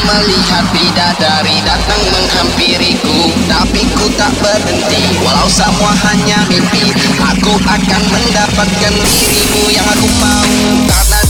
melihat bidadari datang menghampiriku. Tapi ku tak berhenti. Walau semua hanya mimpi Aku akan mendapatkan dirimu yang aku mau. Karena